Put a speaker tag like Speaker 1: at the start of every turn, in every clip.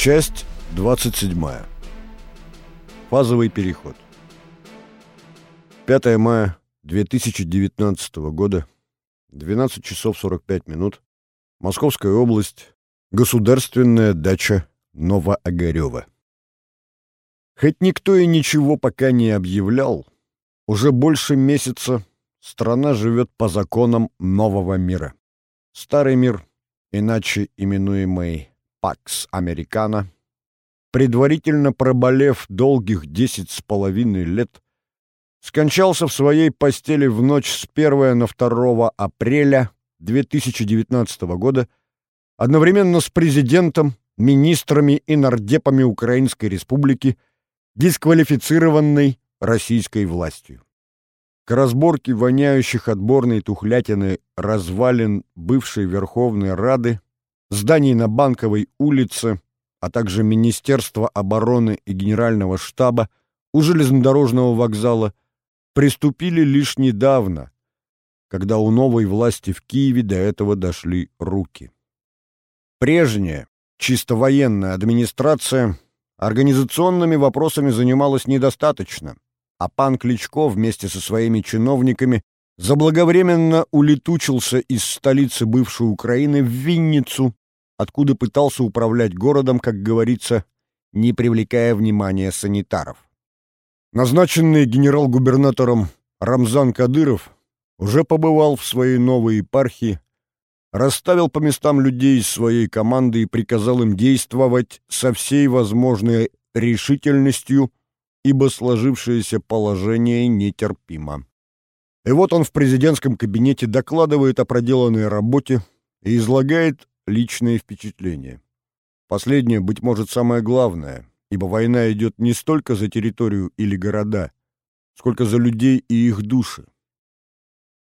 Speaker 1: Часть 27. Фазовый переход. 5 мая 2019 года, 12 часов 45 минут. Московская область. Государственная дача Новоогарева. Хоть никто и ничего пока не объявлял, уже больше месяца страна живет по законам нового мира. Старый мир, иначе именуемый «Пакс Американо», предварительно проболев долгих десять с половиной лет, скончался в своей постели в ночь с 1 на 2 апреля 2019 года одновременно с президентом, министрами и нардепами Украинской Республики, дисквалифицированной российской властью. К разборке воняющих отборной тухлятины развалин бывшей Верховной Рады, зданий на Банковой улице, а также Министерства обороны и Генерального штаба у железнодорожного вокзала приступили лишь недавно, когда у новой власти в Киеве до этого дошли руки. Прежняя, чисто военная администрация организационными вопросами занималась недостаточно, а пан Кличко вместе со своими чиновниками заблаговременно улетучился из столицы бывшей Украины в Винницу, откуда пытался управлять городом, как говорится, не привлекая внимания санитаров. Назначенный генерал-губернатором Рамзан Кадыров уже побывал в своей новой епархии, расставил по местам людей из своей команды и приказал им действовать со всей возможной решительностью, ибо сложившееся положение нетерпимо. И вот он в президентском кабинете докладывает о проделанной работе и излагает личные впечатления. Последнее, быть может, самое главное, ибо война идет не столько за территорию или города, сколько за людей и их души.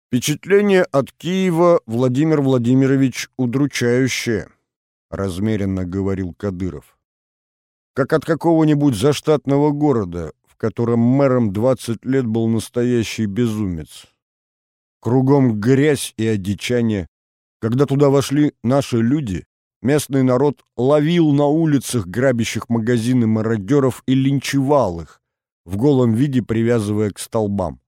Speaker 1: Впечатление от Киева Владимир Владимирович удручающее, размеренно говорил Кадыров. Как от какого-нибудь заштатного города, в котором мэром 20 лет был настоящий безумец. Кругом грязь и одичание. Когда туда вошли наши люди, Местный народ ловил на улицах грабящих магазины мародеров и линчевал их, в голом виде привязывая к столбам.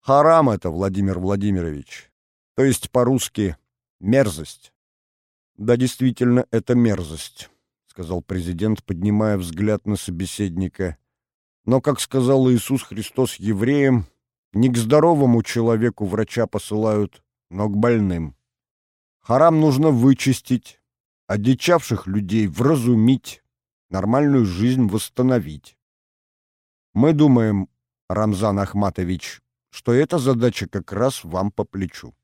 Speaker 1: Харам это, Владимир Владимирович. То есть по-русски мерзость. Да, действительно, это мерзость, сказал президент, поднимая взгляд на собеседника. Но, как сказал Иисус Христос евреям, не к здоровому человеку врача посылают, но к больным. Харам нужно вычистить, одичавших людей вразумить, нормальную жизнь восстановить. Мы думаем, Рамзан Ахматович, что эта задача как раз вам по плечу.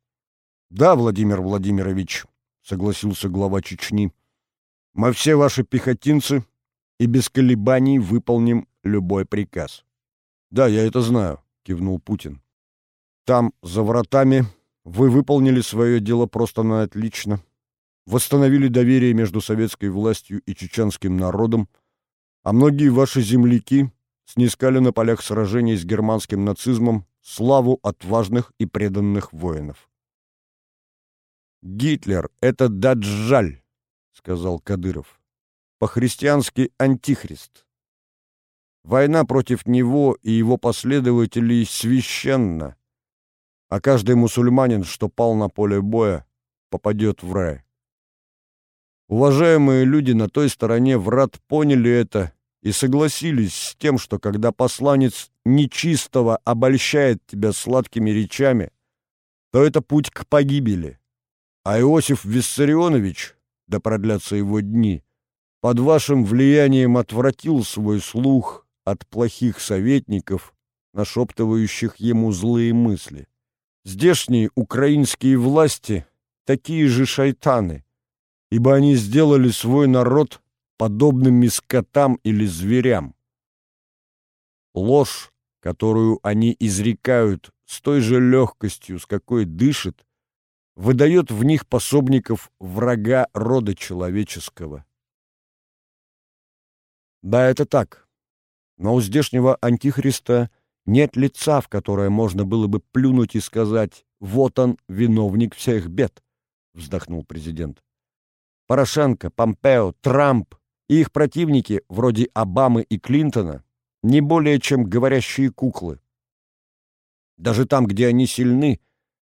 Speaker 1: Да, Владимир Владимирович, согласился глава Чечни. Мы все ваши пехотинцы и без колебаний выполним любой приказ. Да, я это знаю, кивнул Путин. Там, за вратами, вы выполнили свое дело просто на отлично восстановили доверие между советской властью и чеченским народом, а многие ваши земляки снискали на полях сражений с германским нацизмом славу отважных и преданных воинов. «Гитлер — это даджаль», — сказал Кадыров. «По-христиански антихрист. Война против него и его последователей священна, а каждый мусульманин, что пал на поле боя, попадет в рай. Уважаемые люди на той стороне врат поняли это и согласились с тем, что когда посланец нечистого обольщает тебя сладкими речами, то это путь к погибели. А Иосиф Виссарионович, да продлятся его дни, под вашим влиянием отвратил свой слух от плохих советников, нашептывающих ему злые мысли. Здешние украинские власти такие же шайтаны — ибо они сделали свой народ подобными скотам или зверям. Ложь, которую они изрекают с той же легкостью, с какой дышит, выдает в них пособников врага рода человеческого. Да, это так. Но у здешнего антихриста нет лица, в которое можно было бы плюнуть и сказать «вот он, виновник всех бед», — вздохнул президент. Порошенко, Помпео, Трамп и их противники, вроде Обамы и Клинтона, не более чем говорящие куклы. Даже там, где они сильны,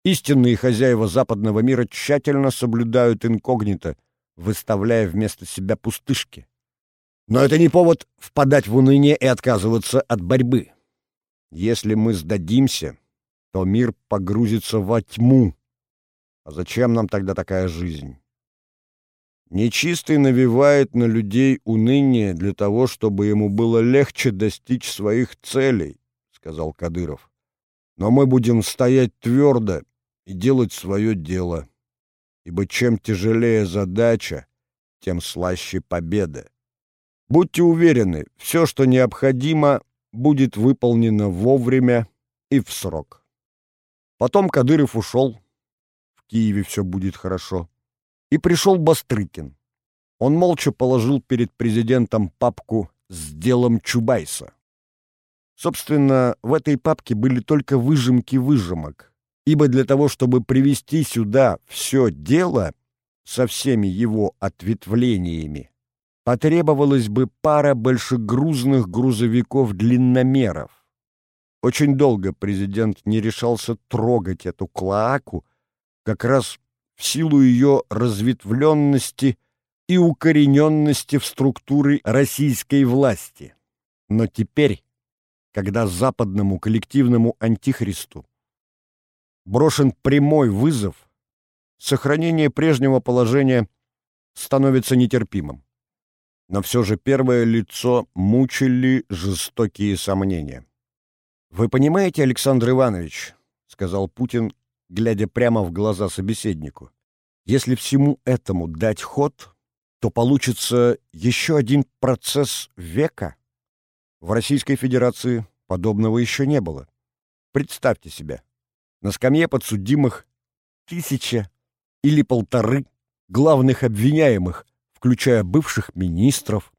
Speaker 1: истинные хозяева западного мира тщательно соблюдают инкогнито, выставляя вместо себя пустышки. Но это не повод впадать в уныние и отказываться от борьбы. Если мы сдадимся, то мир погрузится во тьму. А зачем нам тогда такая жизнь? Нечистый навевает на людей уныние для того, чтобы ему было легче достичь своих целей, — сказал Кадыров. Но мы будем стоять твердо и делать свое дело, ибо чем тяжелее задача, тем слаще победа. Будьте уверены, все, что необходимо, будет выполнено вовремя и в срок. Потом Кадыров ушел. В Киеве все будет хорошо. И пришел Бастрыкин. Он молча положил перед президентом папку с делом Чубайса. Собственно, в этой папке были только выжимки выжимок, ибо для того, чтобы привести сюда все дело со всеми его ответвлениями, потребовалась бы пара большегрузных грузовиков-длинномеров. Очень долго президент не решался трогать эту клоаку, как раз в силу ее разветвленности и укорененности в структуре российской власти. Но теперь, когда западному коллективному антихристу брошен прямой вызов, сохранение прежнего положения становится нетерпимым. Но все же первое лицо мучили жестокие сомнения. «Вы понимаете, Александр Иванович, — сказал Путин, глядя прямо в глаза собеседнику. Если всему этому дать ход, то получится еще один процесс века. В Российской Федерации подобного еще не было. Представьте себе, на скамье подсудимых тысяча или полторы главных обвиняемых, включая бывших министров,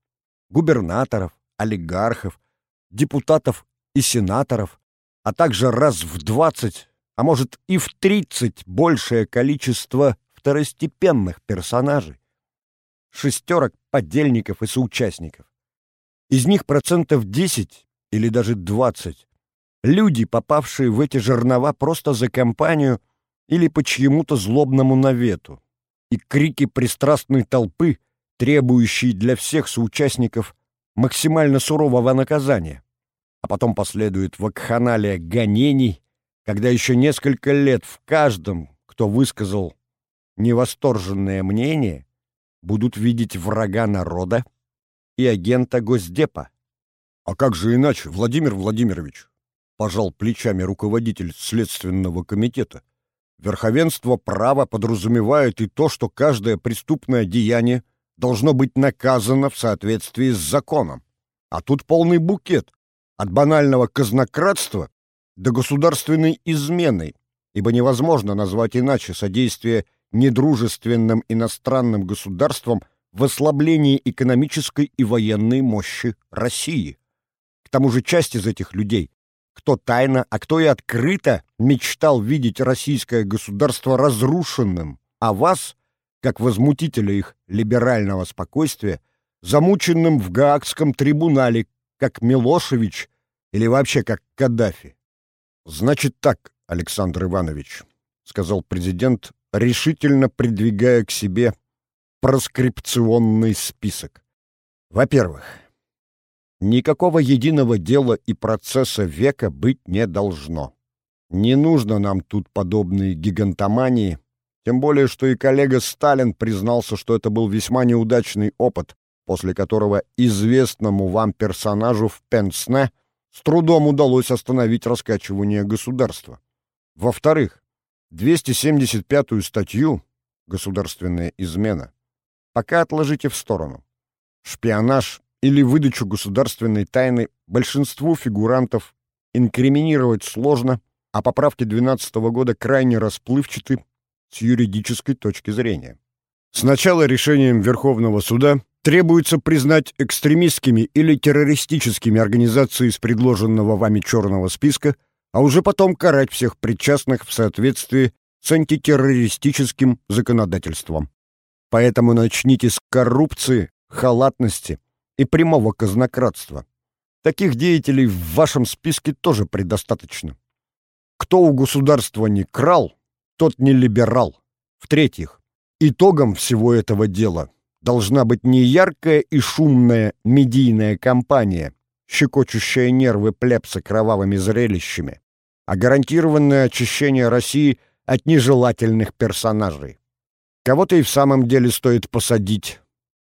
Speaker 1: губернаторов, олигархов, депутатов и сенаторов, а также раз в двадцать а может и в 30 большее количество второстепенных персонажей. Шестерок подельников и соучастников. Из них процентов 10 или даже 20 люди, попавшие в эти жернова просто за компанию или по чьему-то злобному навету. И крики пристрастной толпы, требующие для всех соучастников максимально сурового наказания. А потом последует вакханалия гонений, когда еще несколько лет в каждом, кто высказал невосторженное мнение, будут видеть врага народа и агента Госдепа. «А как же иначе, Владимир Владимирович?» — пожал плечами руководитель Следственного комитета. «Верховенство права подразумевает и то, что каждое преступное деяние должно быть наказано в соответствии с законом. А тут полный букет от банального казнократства до государственной измены, ибо невозможно назвать иначе содействие недружественным иностранным государствам в ослаблении экономической и военной мощи России. К тому же часть из этих людей, кто тайно, а кто и открыто мечтал видеть российское государство разрушенным, а вас, как возмутителя их либерального спокойствия, замученным в Гаагском трибунале, как Милошевич или вообще как Каддафи. «Значит так, Александр Иванович», — сказал президент, решительно придвигая к себе проскрипционный список. «Во-первых, никакого единого дела и процесса века быть не должно. Не нужно нам тут подобные гигантомании, тем более, что и коллега Сталин признался, что это был весьма неудачный опыт, после которого известному вам персонажу в Пенсне — с трудом удалось остановить раскачивание государства. Во-вторых, 275-ю статью «Государственная измена» пока отложите в сторону. Шпионаж или выдачу государственной тайны большинству фигурантов инкриминировать сложно, а поправки 12 -го года крайне расплывчаты с юридической точки зрения. Сначала решением Верховного суда требуется признать экстремистскими или террористическими организации из предложенного вами черного списка, а уже потом карать всех причастных в соответствии с антитеррористическим законодательством. Поэтому начните с коррупции, халатности и прямого казнократства. Таких деятелей в вашем списке тоже предостаточно. Кто у государства не крал, тот не либерал. В-третьих, итогом всего этого дела должна быть не яркая и шумная медийная кампания, щекочущая нервы плебса кровавыми зрелищами, а гарантированное очищение России от нежелательных персонажей. Кого-то и в самом деле стоит посадить,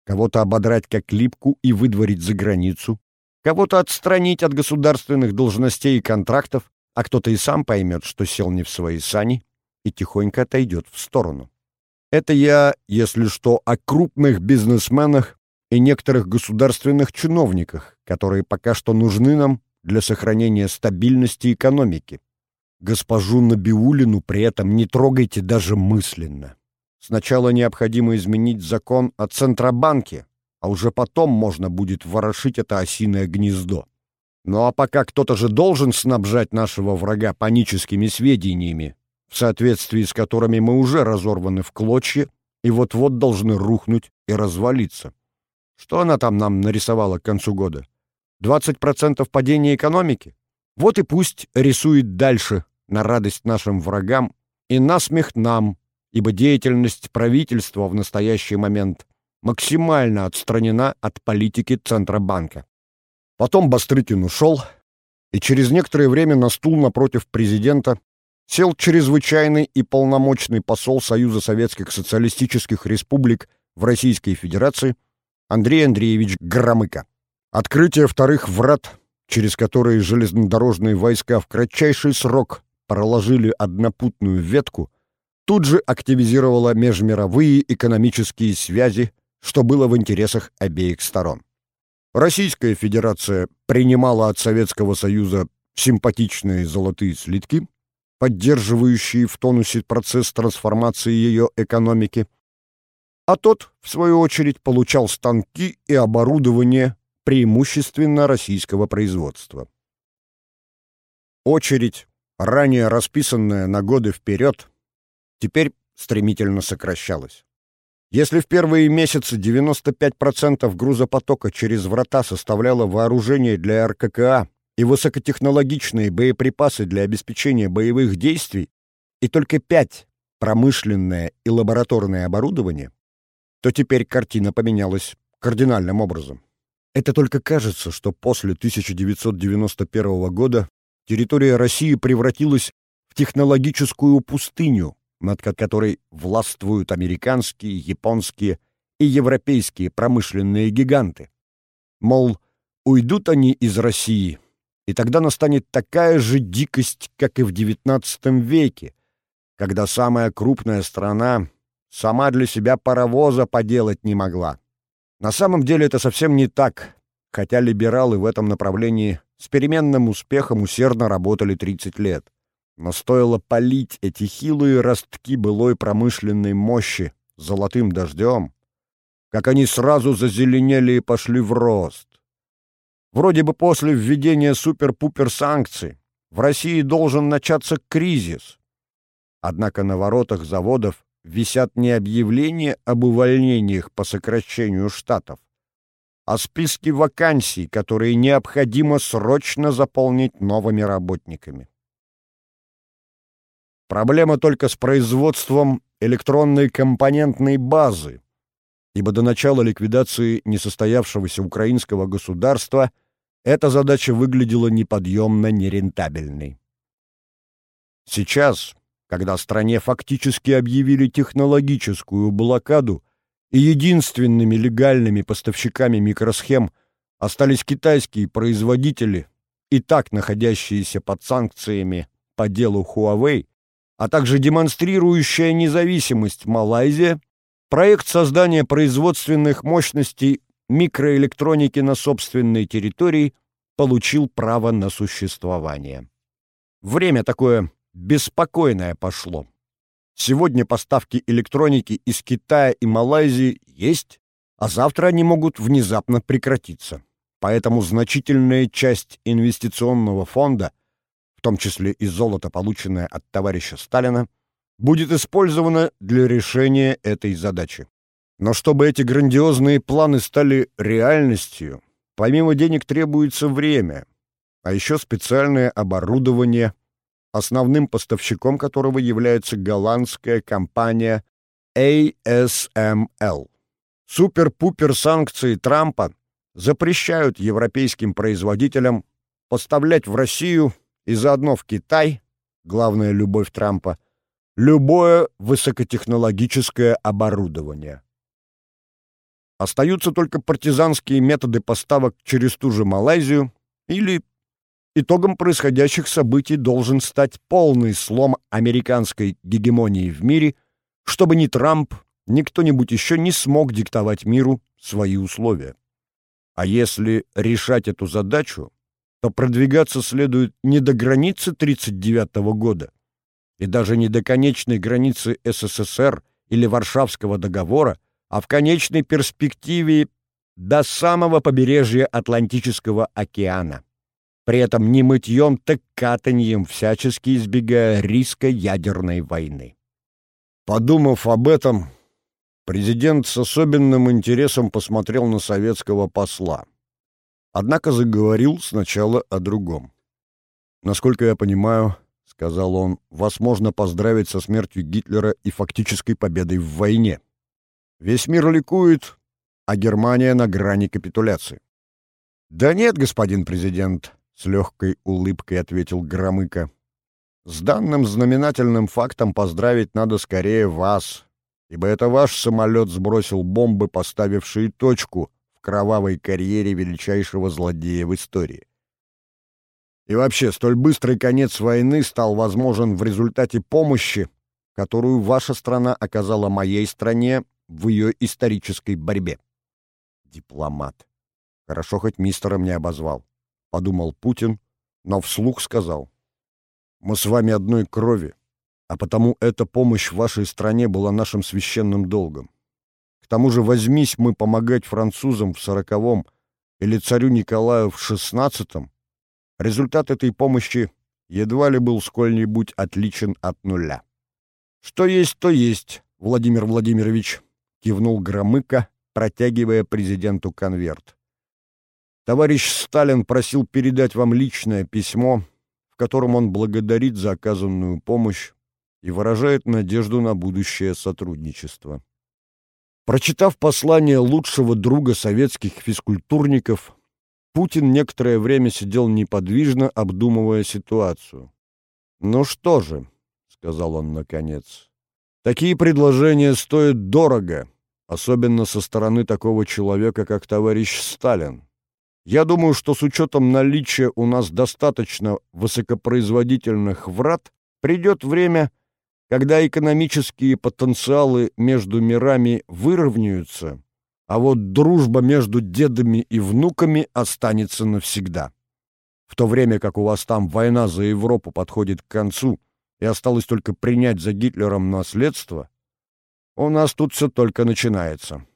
Speaker 1: кого-то ободрать как липку и выдворить за границу, кого-то отстранить от государственных должностей и контрактов, а кто-то и сам поймет, что сел не в свои сани и тихонько отойдет в сторону. Это я, если что, о крупных бизнесменах и некоторых государственных чиновниках, которые пока что нужны нам для сохранения стабильности экономики. Госпожу Набиулину при этом не трогайте даже мысленно. Сначала необходимо изменить закон о Центробанке, а уже потом можно будет ворошить это осиное гнездо. Ну а пока кто-то же должен снабжать нашего врага паническими сведениями, в соответствии с которыми мы уже разорваны в клочья и вот-вот должны рухнуть и развалиться. Что она там нам нарисовала к концу года? 20% падения экономики? Вот и пусть рисует дальше, на радость нашим врагам и насмех нам, ибо деятельность правительства в настоящий момент максимально отстранена от политики Центробанка. Потом Бастрыкин ушел, и через некоторое время на стул напротив президента сел чрезвычайный и полномочный посол Союза Советских Социалистических Республик в Российской Федерации Андрей Андреевич Громыко. Открытие вторых врат, через которые железнодорожные войска в кратчайший срок проложили однопутную ветку, тут же активизировало межмировые экономические связи, что было в интересах обеих сторон. Российская Федерация принимала от Советского Союза симпатичные золотые слитки, поддерживающие в тонусе процесс трансформации ее экономики, а тот, в свою очередь, получал станки и оборудование преимущественно российского производства. Очередь, ранее расписанная на годы вперед, теперь стремительно сокращалась. Если в первые месяцы 95% грузопотока через врата составляло вооружение для РККА и высокотехнологичные боеприпасы для обеспечения боевых действий, и только 5 — промышленное и лабораторное оборудование, то теперь картина поменялась кардинальным образом. Это только кажется, что после 1991 года территория России превратилась в технологическую пустыню, над которой властвуют американские, японские и европейские промышленные гиганты. Мол, уйдут они из России, и тогда настанет такая же дикость, как и в XIX веке, когда самая крупная страна сама для себя паровоза поделать не могла. На самом деле это совсем не так, хотя либералы в этом направлении с переменным успехом усердно работали 30 лет. Но стоило полить эти хилые ростки былой промышленной мощи золотым дождем, как они сразу зазеленели и пошли в рост. Вроде бы после введения супер-пупер санкций в России должен начаться кризис. Однако на воротах заводов висят не объявления об увольнениях по сокращению штатов, а списки вакансий, которые необходимо срочно заполнить новыми работниками. Проблема только с производством электронной компонентной базы, ибо до начала ликвидации несостоявшегося украинского государства эта задача выглядела неподъемно нерентабельной. Сейчас, когда стране фактически объявили технологическую блокаду и единственными легальными поставщиками микросхем остались китайские производители, и так находящиеся под санкциями по делу Huawei, а также демонстрирующая независимость Малайзия, проект создания производственных мощностей микроэлектроники на собственной территории получил право на существование. Время такое беспокойное пошло. Сегодня поставки электроники из Китая и Малайзии есть, а завтра они могут внезапно прекратиться. Поэтому значительная часть инвестиционного фонда в том числе и золото, полученное от товарища Сталина, будет использовано для решения этой задачи. Но чтобы эти грандиозные планы стали реальностью, помимо денег требуется время, а еще специальное оборудование, основным поставщиком которого является голландская компания ASML. Супер-пупер санкции Трампа запрещают европейским производителям поставлять в Россию и заодно в Китай, главная любовь Трампа, любое высокотехнологическое оборудование. Остаются только партизанские методы поставок через ту же Малайзию или итогом происходящих событий должен стать полный слом американской гегемонии в мире, чтобы ни Трамп, ни кто-нибудь еще не смог диктовать миру свои условия. А если решать эту задачу, то продвигаться следует не до границы 1939 года, и даже не до конечной границы СССР или Варшавского договора, а в конечной перспективе до самого побережья Атлантического океана. При этом не мытьем, так катаньем, всячески избегая риска ядерной войны. Подумав об этом, президент с особенным интересом посмотрел на советского посла. Однако заговорил сначала о другом. Насколько я понимаю, — сказал он, — «вас можно поздравить со смертью Гитлера и фактической победой в войне. Весь мир ликует, а Германия на грани капитуляции». «Да нет, господин президент», — с легкой улыбкой ответил Громыко. «С данным знаменательным фактом поздравить надо скорее вас, ибо это ваш самолет сбросил бомбы, поставившие точку в кровавой карьере величайшего злодея в истории. И вообще, столь быстрый конец войны стал возможен в результате помощи, которую ваша страна оказала моей стране в ее исторической борьбе. Дипломат. Хорошо, хоть мистером не обозвал. Подумал Путин, но вслух сказал. Мы с вами одной крови, а потому эта помощь вашей стране была нашим священным долгом. К тому же возьмись мы помогать французам в сороковом или царю Николаю в шестнадцатом, Результат этой помощи едва ли был сколь-нибудь отличен от нуля. «Что есть, то есть, Владимир Владимирович», — кивнул Громыко, протягивая президенту конверт. «Товарищ Сталин просил передать вам личное письмо, в котором он благодарит за оказанную помощь и выражает надежду на будущее сотрудничество». Прочитав послание лучшего друга советских физкультурников, Путин некоторое время сидел неподвижно, обдумывая ситуацию. «Ну что же», — сказал он наконец, — «такие предложения стоят дорого, особенно со стороны такого человека, как товарищ Сталин. Я думаю, что с учетом наличия у нас достаточно высокопроизводительных врат, придет время, когда экономические потенциалы между мирами выровняются, а вот дружба между дедами и внуками останется навсегда. В то время как у вас там война за Европу подходит к концу и осталось только принять за Гитлером наследство, у нас тут все только начинается.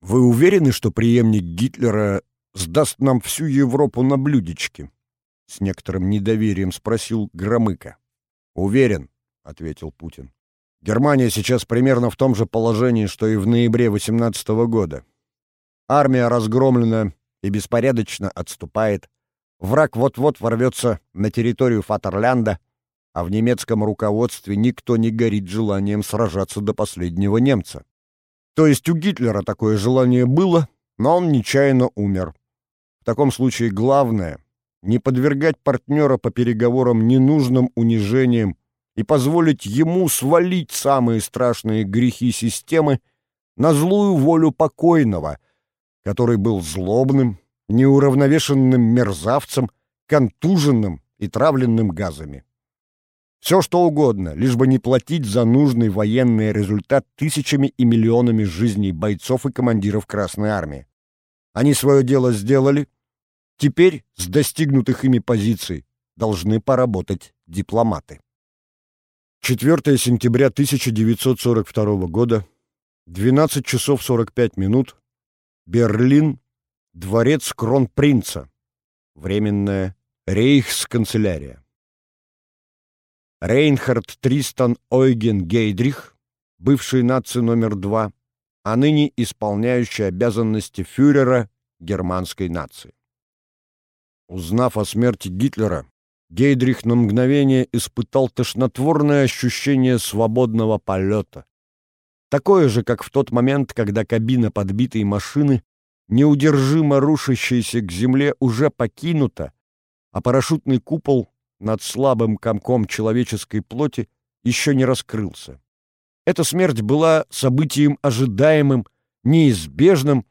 Speaker 1: Вы уверены, что преемник Гитлера сдаст нам всю Европу на блюдечке? С некоторым недоверием спросил Громыко. Уверен, ответил Путин. Германия сейчас примерно в том же положении, что и в ноябре 18 года. Армия разгромлена и беспорядочно отступает. Враг вот-вот ворвется на территорию Фатерлянда, а в немецком руководстве никто не горит желанием сражаться до последнего немца. То есть у Гитлера такое желание было, но он нечаянно умер. В таком случае главное — не подвергать партнера по переговорам ненужным унижениям и позволить ему свалить самые страшные грехи системы на злую волю покойного, который был злобным, неуравновешенным мерзавцем, контуженным и травленным газами. Все что угодно, лишь бы не платить за нужный военный результат тысячами и миллионами жизней бойцов и командиров Красной Армии. Они свое дело сделали. Теперь с достигнутых ими позиций должны поработать дипломаты. 4 сентября 1942 года, 12 часов 45 минут, Берлин, дворец кронпринца, временная рейхсканцелярия. Рейнхард Тристан Ойген Гейдрих, бывший наци номер два, а ныне исполняющий обязанности фюрера германской нации. Узнав о смерти Гитлера, Гейдрих на мгновение испытал тошнотворное ощущение свободного полета. Такое же, как в тот момент, когда кабина подбитой машины, неудержимо рушащаяся к земле, уже покинута, а парашютный купол над слабым комком человеческой плоти еще не раскрылся. Эта смерть была событием ожидаемым, неизбежным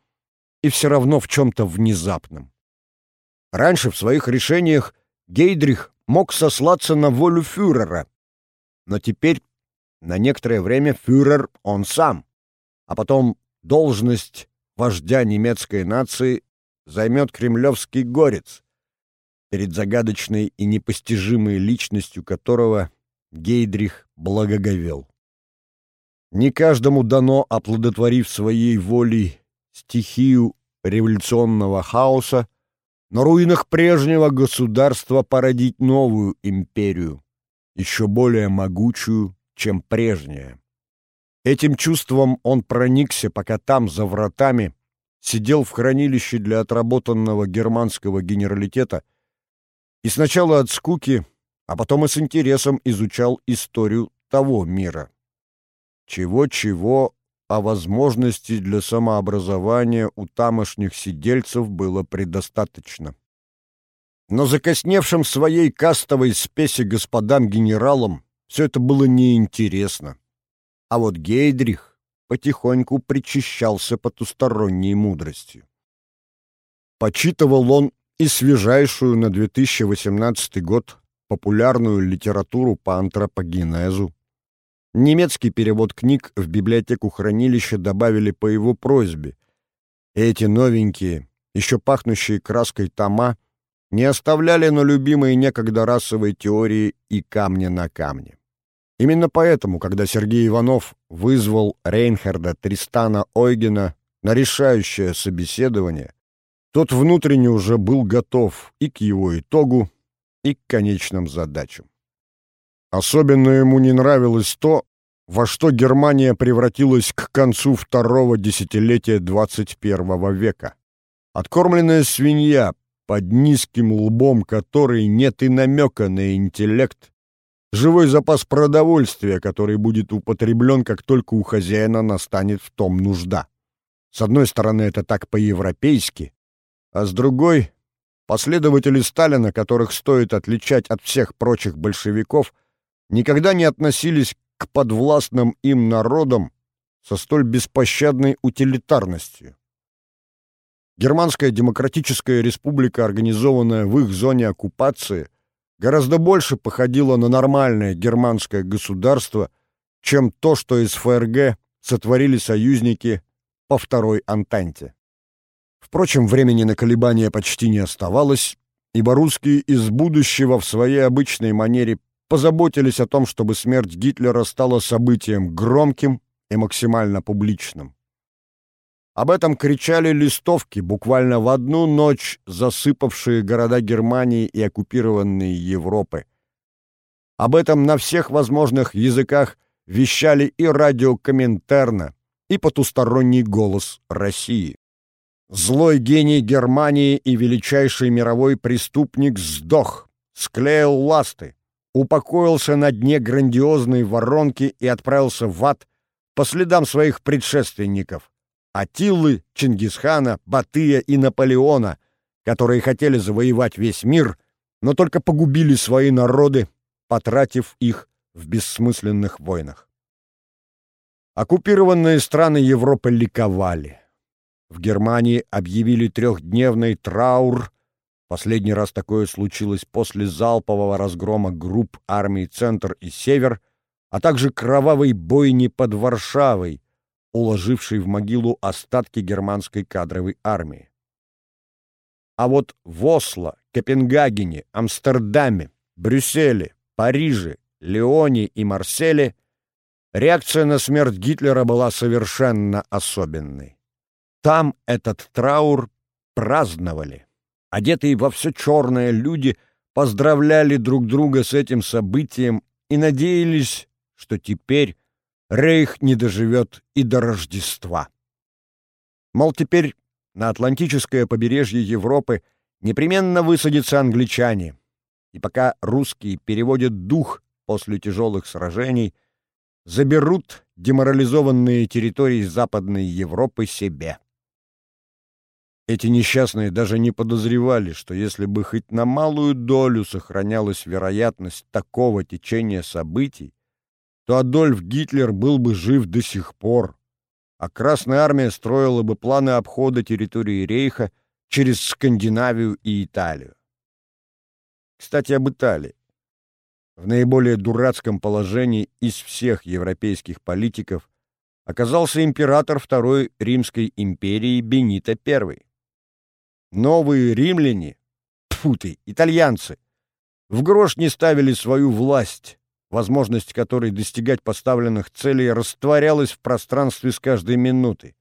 Speaker 1: и все равно в чем-то внезапным. Раньше в своих решениях Гейдрих мог сослаться на волю фюрера, но теперь на некоторое время фюрер он сам, а потом должность вождя немецкой нации займет кремлевский горец, перед загадочной и непостижимой личностью которого Гейдрих благоговел. Не каждому дано, оплодотворив своей волей стихию революционного хаоса, на руинах прежнего государства породить новую империю, еще более могучую, чем прежняя. Этим чувством он проникся, пока там, за вратами, сидел в хранилище для отработанного германского генералитета и сначала от скуки, а потом и с интересом изучал историю того мира. Чего-чего, а возможностей для самообразования у тамошних сидельцев было предостаточно. Но закосневшим своей кастовой спеси господам-генералам все это было неинтересно. А вот Гейдрих потихоньку причащался потусторонней мудростью. Почитывал он и свежайшую на 2018 год популярную литературу по антропогенезу, Немецкий перевод книг в библиотеку хранилища добавили по его просьбе. Эти новенькие, еще пахнущие краской тома, не оставляли на любимые некогда расовой теории и камня на камне. Именно поэтому, когда Сергей Иванов вызвал Рейнхарда Тристана Ойгена на решающее собеседование, тот внутренне уже был готов и к его итогу, и к конечным задачам. Особенно ему не нравилось то, во что Германия превратилась к концу второго десятилетия 21 века. Откормленная свинья, под низким лбом которой нет и намека на интеллект, живой запас продовольствия, который будет употреблен, как только у хозяина настанет в том нужда. С одной стороны, это так по-европейски, а с другой — последователи Сталина, которых стоит отличать от всех прочих большевиков, никогда не относились к подвластным им народам со столь беспощадной утилитарностью. Германская демократическая республика, организованная в их зоне оккупации, гораздо больше походила на нормальное германское государство, чем то, что из ФРГ сотворили союзники по Второй Антанте. Впрочем, времени на колебания почти не оставалось, ибо русские из будущего в своей обычной манере позаботились о том, чтобы смерть Гитлера стала событием громким и максимально публичным. Об этом кричали листовки, буквально в одну ночь засыпавшие города Германии и оккупированные Европы. Об этом на всех возможных языках вещали и радио Коминтерна, и потусторонний голос России. Злой гений Германии и величайший мировой преступник сдох, склеил ласты, упокоился на дне грандиозной воронки и отправился в ад по следам своих предшественников — Атиллы, Чингисхана, Батыя и Наполеона, которые хотели завоевать весь мир, но только погубили свои народы, потратив их в бессмысленных войнах. Оккупированные страны Европы ликовали. В Германии объявили трехдневный траур Последний раз такое случилось после залпового разгрома групп армий «Центр» и «Север», а также кровавой бойни под Варшавой, уложившей в могилу остатки германской кадровой армии. А вот в Осло, Копенгагене, Амстердаме, Брюсселе, Париже, Лионе и Марселе реакция на смерть Гитлера была совершенно особенной. Там этот траур праздновали. Одетые во все черное люди поздравляли друг друга с этим событием и надеялись, что теперь Рейх не доживет и до Рождества. Мол, теперь на Атлантическое побережье Европы непременно высадятся англичане. И пока русские переводят дух после тяжелых сражений, заберут деморализованные территории Западной Европы себе. Эти несчастные даже не подозревали, что если бы хоть на малую долю сохранялась вероятность такого течения событий, то Адольф Гитлер был бы жив до сих пор, а Красная Армия строила бы планы обхода территории Рейха через Скандинавию и Италию. Кстати, об Италии. В наиболее дурацком положении из всех европейских политиков оказался император Второй Римской империи Бенито I. Новые римляне, тьфу ты, итальянцы, в грош не ставили свою власть, возможность которой достигать поставленных целей растворялась в пространстве с каждой минуты.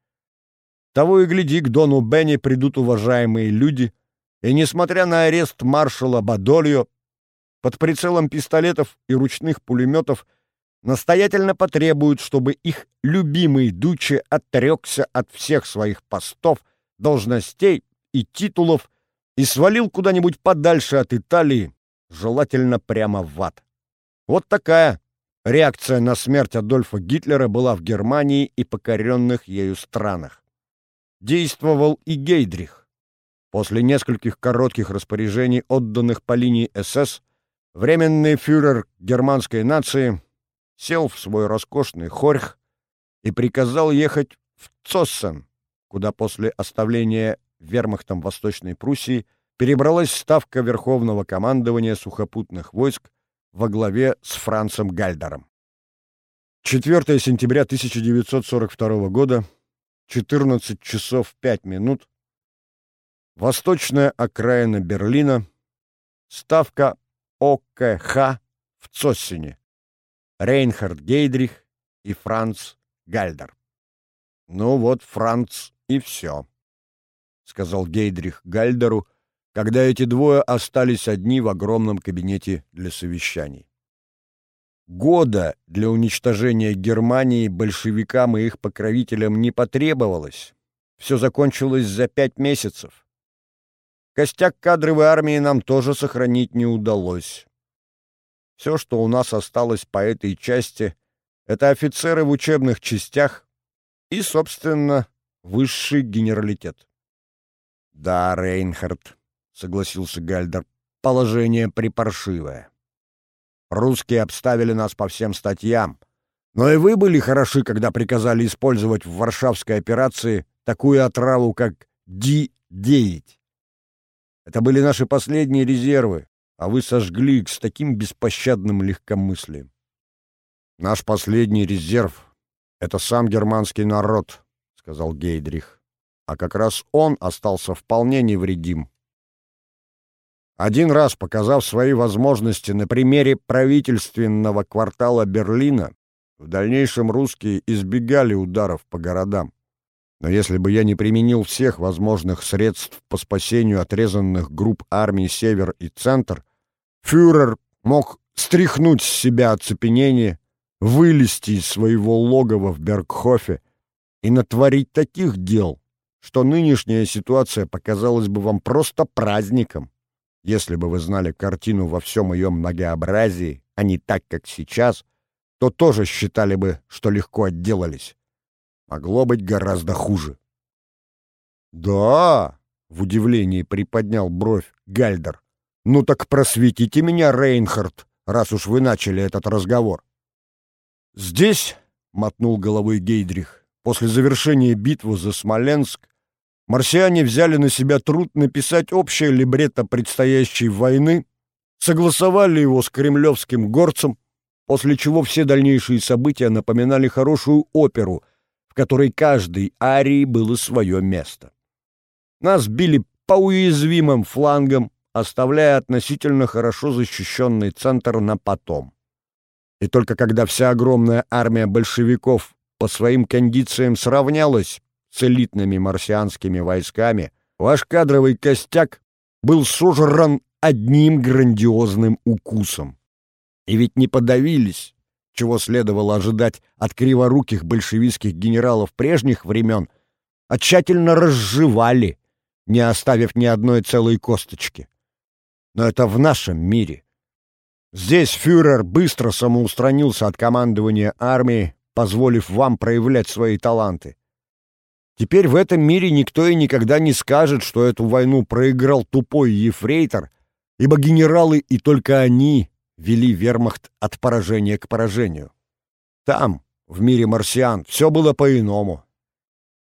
Speaker 1: Того и гляди, к Дону Бенни придут уважаемые люди, и, несмотря на арест маршала Бадольо, под прицелом пистолетов и ручных пулеметов настоятельно потребуют, чтобы их любимый Дуче отрекся от всех своих постов, должностей и титулов и свалил куда-нибудь подальше от Италии, желательно прямо в ад. Вот такая реакция на смерть Адольфа Гитлера была в Германии и покоренных ею странах. Действовал и Гейдрих. После нескольких коротких распоряжений, отданных по линии СС, временный фюрер германской нации сел в свой роскошный хорьх и приказал ехать в Цоссен, куда после оставления вермахтом Восточной Пруссии перебралась ставка Верховного командования сухопутных войск во главе с Францем Гальдером. 4 сентября 1942 года, 14 часов 5 минут, восточная окраина Берлина, ставка ОКХ в Цоссине, Рейнхард Гейдрих и Франц Гальдер. Ну вот, Франц, и все. — сказал Гейдрих Гальдеру, когда эти двое остались одни в огромном кабинете для совещаний. Года для уничтожения Германии большевикам и их покровителям не потребовалось. Все закончилось за пять месяцев. Костяк кадровой армии нам тоже сохранить не удалось. Все, что у нас осталось по этой части, это офицеры в учебных частях и, собственно, высший генералитет. «Да, Рейнхард», — согласился Гальдер, — «положение припаршивое. Русские обставили нас по всем статьям, но и вы были хороши, когда приказали использовать в Варшавской операции такую отраву, как Ди-9. Это были наши последние резервы, а вы сожгли их с таким беспощадным легкомыслием. Наш последний резерв — это сам германский народ, — сказал Гейдрих а как раз он остался вполне невредим. Один раз показав свои возможности на примере правительственного квартала Берлина, в дальнейшем русские избегали ударов по городам. Но если бы я не применил всех возможных средств по спасению отрезанных групп армий «Север» и «Центр», фюрер мог стряхнуть с себя оцепенение, вылезти из своего логова в Бергхофе и натворить таких дел, что нынешняя ситуация показалась бы вам просто праздником, если бы вы знали картину во всем ее многообразии, а не так, как сейчас, то тоже считали бы, что легко отделались. Могло быть гораздо хуже. «Да!» — в удивлении приподнял бровь Гальдер. «Ну так просветите меня, Рейнхард, раз уж вы начали этот разговор». «Здесь», — мотнул головой Гейдрих, — «после завершения битвы за Смоленск марсиане взяли на себя труд написать общее либретто предстоящей войны, согласовали его с кремлевским горцем, после чего все дальнейшие события напоминали хорошую оперу, в которой каждой арии было свое место. Нас били по уязвимым флангам, оставляя относительно хорошо защищенный центр на потом. И только когда вся огромная армия большевиков по своим кондициям сравнялась с элитными марсианскими войсками, ваш кадровый костяк был сожран одним грандиозным укусом. И ведь не подавились, чего следовало ожидать от криворуких большевистских генералов прежних времен, а тщательно разжевали, не оставив ни одной целой косточки. Но это в нашем мире. Здесь фюрер быстро самоустранился от командования армии, позволив вам проявлять свои таланты. Теперь в этом мире никто и никогда не скажет, что эту войну проиграл тупой ефрейтор, ибо генералы и только они вели вермахт от поражения к поражению. Там, в мире марсиан, все было по-иному.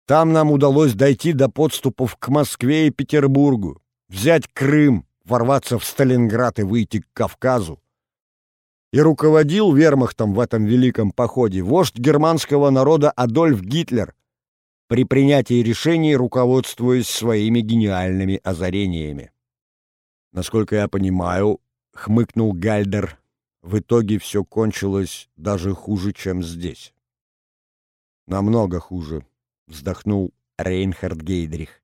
Speaker 1: Там нам удалось дойти до подступов к Москве и Петербургу, взять Крым, ворваться в Сталинград и выйти к Кавказу. И руководил вермахтом в этом великом походе вождь германского народа Адольф Гитлер, при принятии решений руководствуясь своими гениальными озарениями. Насколько я понимаю, хмыкнул Гальдер, в итоге все кончилось даже хуже, чем здесь. Намного хуже, вздохнул Рейнхард Гейдрих.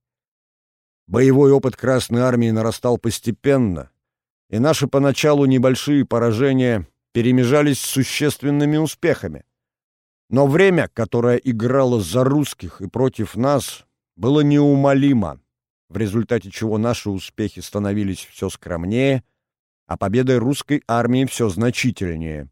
Speaker 1: Боевой опыт Красной Армии нарастал постепенно, и наши поначалу небольшие поражения перемежались с существенными успехами. Но время, которое играло за русских и против нас, было неумолимо, в результате чего наши успехи становились все скромнее, а победы русской армии все значительнее.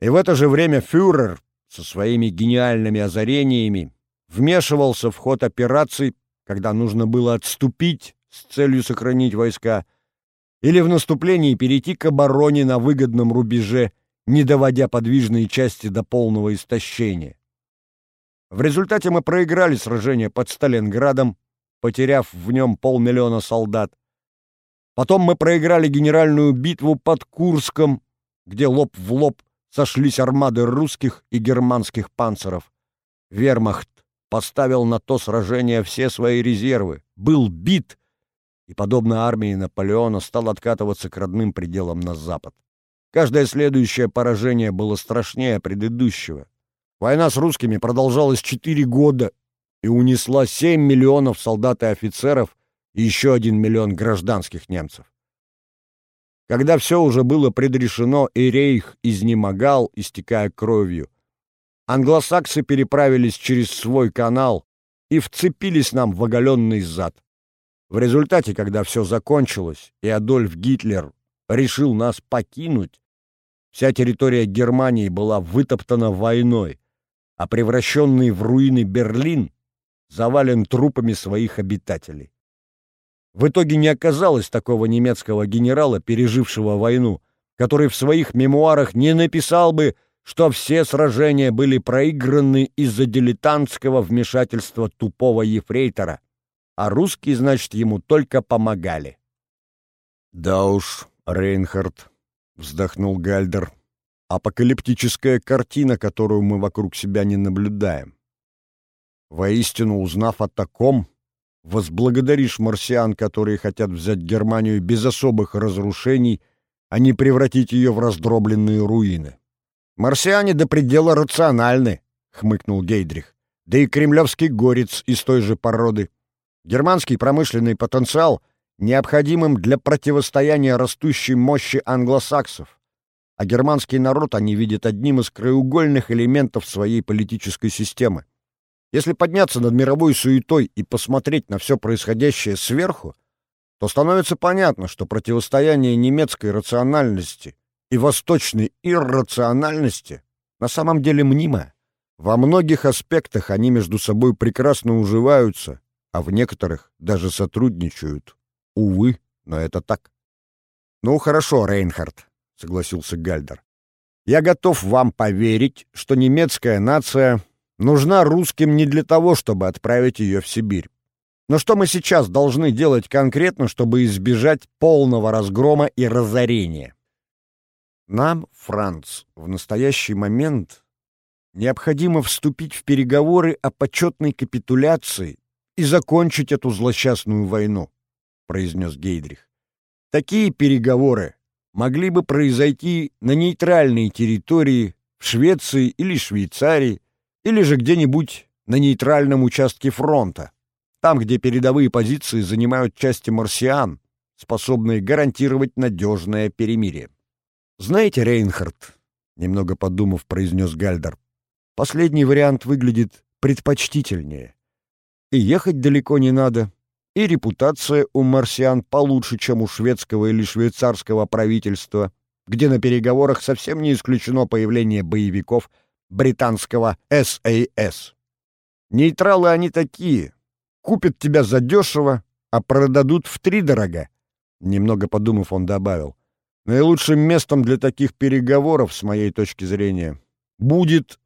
Speaker 1: И в это же время фюрер со своими гениальными озарениями вмешивался в ход операций, когда нужно было отступить с целью сохранить войска, или в наступлении перейти к обороне на выгодном рубеже, не доводя подвижные части до полного истощения. В результате мы проиграли сражение под Сталинградом, потеряв в нем полмиллиона солдат. Потом мы проиграли генеральную битву под Курском, где лоб в лоб сошлись армады русских и германских панцеров. Вермахт поставил на то сражение все свои резервы, был бит и, подобно армии Наполеона, стал откатываться к родным пределам на запад. Каждое следующее поражение было страшнее предыдущего. Война с русскими продолжалась четыре года и унесла семь миллионов солдат и офицеров и еще один миллион гражданских немцев. Когда все уже было предрешено и рейх изнемогал, истекая кровью, англосаксы переправились через свой канал и вцепились нам в оголенный зад. В результате, когда все закончилось, и Адольф Гитлер решил нас покинуть, вся территория Германии была вытоптана войной, а превращенный в руины Берлин завален трупами своих обитателей. В итоге не оказалось такого немецкого генерала, пережившего войну, который в своих мемуарах не написал бы, что все сражения были проиграны из-за дилетантского вмешательства тупого ефрейтора, а русские, значит, ему только помогали. «Да уж, Рейнхард», — вздохнул Гальдер, — «апокалиптическая картина, которую мы вокруг себя не наблюдаем. Воистину, узнав о таком, возблагодаришь марсиан, которые хотят взять Германию без особых разрушений, а не превратить ее в раздробленные руины. «Марсиане до предела рациональны», — хмыкнул Гейдрих. «Да и кремлевский горец из той же породы. Германский промышленный потенциал необходимым для противостояния растущей мощи англосаксов, а германский народ они видят одним из краеугольных элементов своей политической системы. Если подняться над мировой суетой и посмотреть на все происходящее сверху, то становится понятно, что противостояние немецкой рациональности и восточной иррациональности на самом деле мнимое. Во многих аспектах они между собой прекрасно уживаются, а в некоторых даже сотрудничают. Увы, но это так. «Ну, хорошо, Рейнхард», — согласился Гальдер. «Я готов вам поверить, что немецкая нация нужна русским не для того, чтобы отправить ее в Сибирь. Но что мы сейчас должны делать конкретно, чтобы избежать полного разгрома и разорения? Нам, Франц, в настоящий момент необходимо вступить в переговоры о почетной капитуляции и закончить эту злосчастную войну, произнес Гейдрих. Такие переговоры могли бы произойти на нейтральной территории в Швеции или Швейцарии, или же где-нибудь на нейтральном участке фронта, там, где передовые позиции занимают части марсиан, способные гарантировать надежное перемирие. «Знаете, Рейнхард», — немного подумав, произнес Гальдер, «последний вариант выглядит предпочтительнее. И ехать далеко не надо, и репутация у марсиан получше, чем у шведского или швейцарского правительства, где на переговорах совсем не исключено появление боевиков британского САС. Нейтралы они такие. Купят тебя задешево, а продадут втридорога. Немного подумав, он добавил. Наилучшим местом для таких переговоров, с моей точки зрения, будет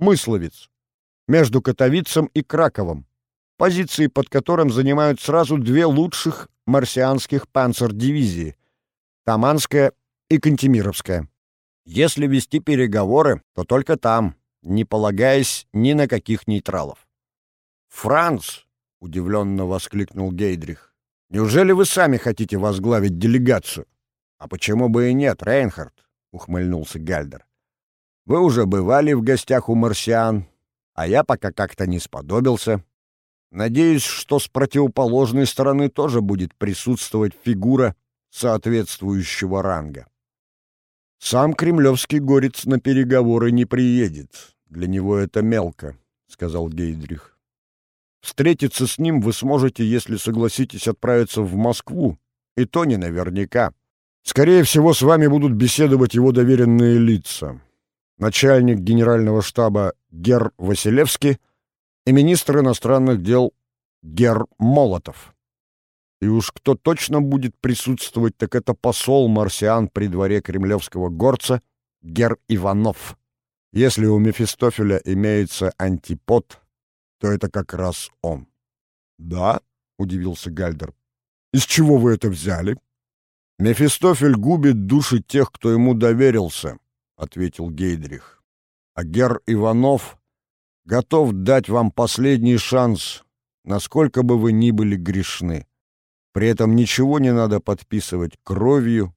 Speaker 1: Мысловец между Котовицем и Краковом, позиции под которым занимают сразу две лучших марсианских панцердивизии — Таманская и Кантемировская. Если вести переговоры, то только там, не полагаясь ни на каких нейтралов. «Франц!» — удивленно воскликнул Гейдрих. «Неужели вы сами хотите возглавить делегацию?» «А почему бы и нет, Рейнхард?» — ухмыльнулся Гальдер. «Вы уже бывали в гостях у марсиан, а я пока как-то не сподобился. Надеюсь, что с противоположной стороны тоже будет присутствовать фигура соответствующего ранга. Сам кремлевский горец на переговоры не приедет. Для него это мелко, — сказал Гейдрих. Встретиться с ним вы сможете, если согласитесь отправиться в Москву, и то не наверняка. Скорее всего, с вами будут беседовать его доверенные лица. Начальник генерального штаба Гер Василевский и министр иностранных дел Гер Молотов. И уж кто точно будет присутствовать, так это посол марсиан при дворе кремлевского горца Гер Иванов. Если у Мефистофеля имеется антипод, то это как раз он. «Да?» — удивился Гальдер. «Из чего вы это взяли?» «Мефистофель губит души тех, кто ему доверился», — ответил Гейдрих. «А Гер Иванов готов дать вам последний шанс, насколько бы вы ни были грешны. При этом ничего не надо подписывать кровью,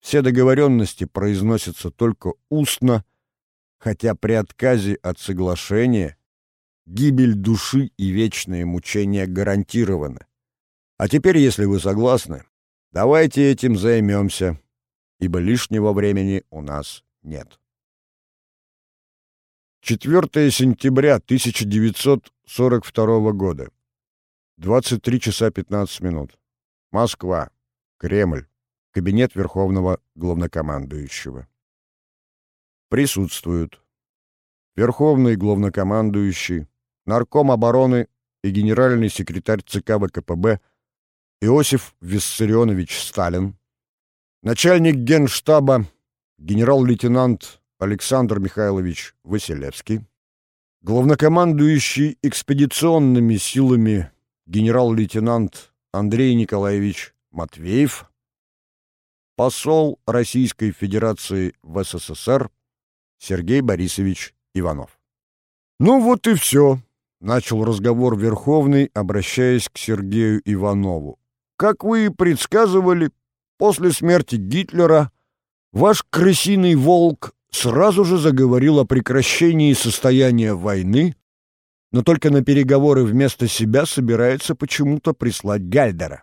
Speaker 1: все договоренности произносятся только устно, хотя при отказе от соглашения гибель души и вечные мучения гарантированы. А теперь, если вы согласны, давайте этим займемся, ибо лишнего времени у нас нет. 4 сентября 1942 года. 23 часа 15 минут. Москва. Кремль. Кабинет Верховного Главнокомандующего. Присутствуют. Верховный Главнокомандующий, Нарком обороны и генеральный секретарь ЦК ВКПБ Иосиф Виссарионович Сталин, начальник Генштаба генерал-лейтенант Александр Михайлович Василевский, главнокомандующий экспедиционными силами генерал-лейтенант Андрей Николаевич Матвеев, посол Российской Федерации в СССР Сергей Борисович Иванов. «Ну вот и все», — начал разговор Верховный, обращаясь к Сергею Иванову. «Как вы и предсказывали, после смерти Гитлера ваш крысиный волк сразу же заговорил о прекращении состояния войны, но только на переговоры вместо себя собирается почему-то прислать Гальдера.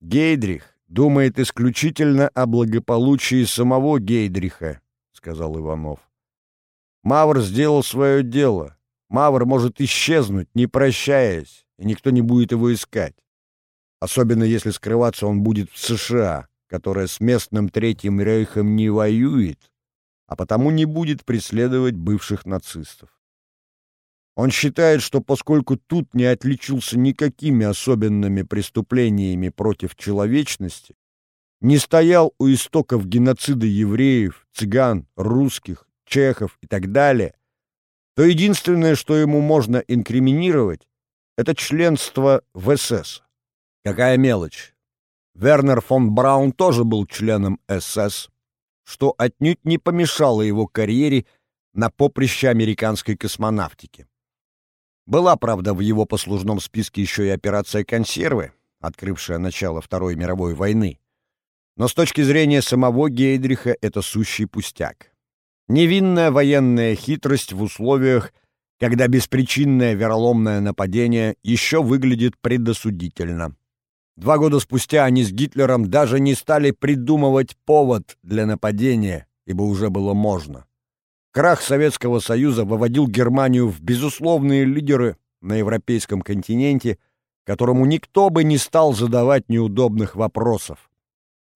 Speaker 1: Гейдрих думает исключительно о благополучии самого Гейдриха, сказал Иванов. Мавр сделал свое дело. Мавр может исчезнуть, не прощаясь, и никто не будет его искать. Особенно если скрываться он будет в США, которая с местным Третьим Рейхом не воюет, а потому не будет преследовать бывших нацистов. Он считает, что поскольку тут не отличился никакими особенными преступлениями против человечности, не стоял у истоков геноцида евреев, цыган, русских, чехов и так далее, то единственное, что ему можно инкриминировать, это членство в СС. Какая мелочь. Вернер фон Браун тоже был членом СС, что отнюдь не помешало его карьере на поприще американской космонавтики. Была, правда, в его послужном списке еще и операция «Консервы», открывшая начало Второй мировой войны. Но с точки зрения самого Гейдриха это сущий пустяк. Невинная военная хитрость в условиях, когда беспричинное вероломное нападение еще выглядит предосудительно. Два года спустя они с Гитлером даже не стали придумывать повод для нападения, ибо уже было можно. Крах Советского Союза выводил Германию в безусловные лидеры на европейском континенте, которому никто бы не стал задавать неудобных вопросов.